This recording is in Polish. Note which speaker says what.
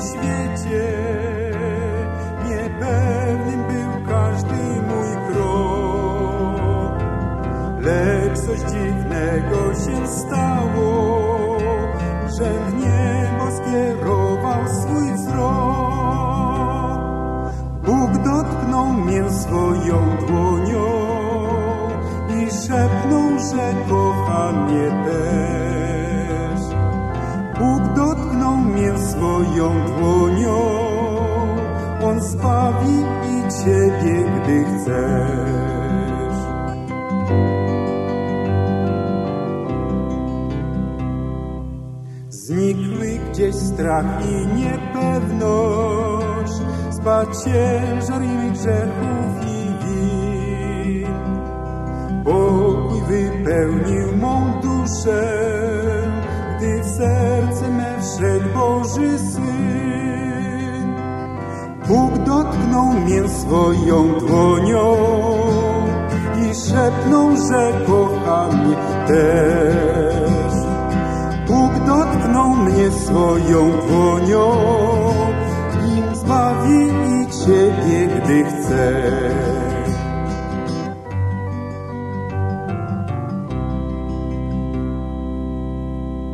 Speaker 1: świecie. Niepewnym był każdy mój krok, lecz coś dziwnego się stało, że w niebo skierował swój wzrok. Bóg dotknął mnie swoją dłonią i szepnął, że kocha mnie też. Swoją dłonią, On zbawi i Ciebie, gdy chcesz. Znikły gdzieś strach i niepewność, spadł ciężar i grzechów i win. Pokój wypełnił mą duszę, Boży Syn. Bóg dotknął mnie swoją dłonią i szepnął, że kocha mnie też. Bóg dotknął mnie swoją dłonią i zbawi i Ciebie, gdy chcesz.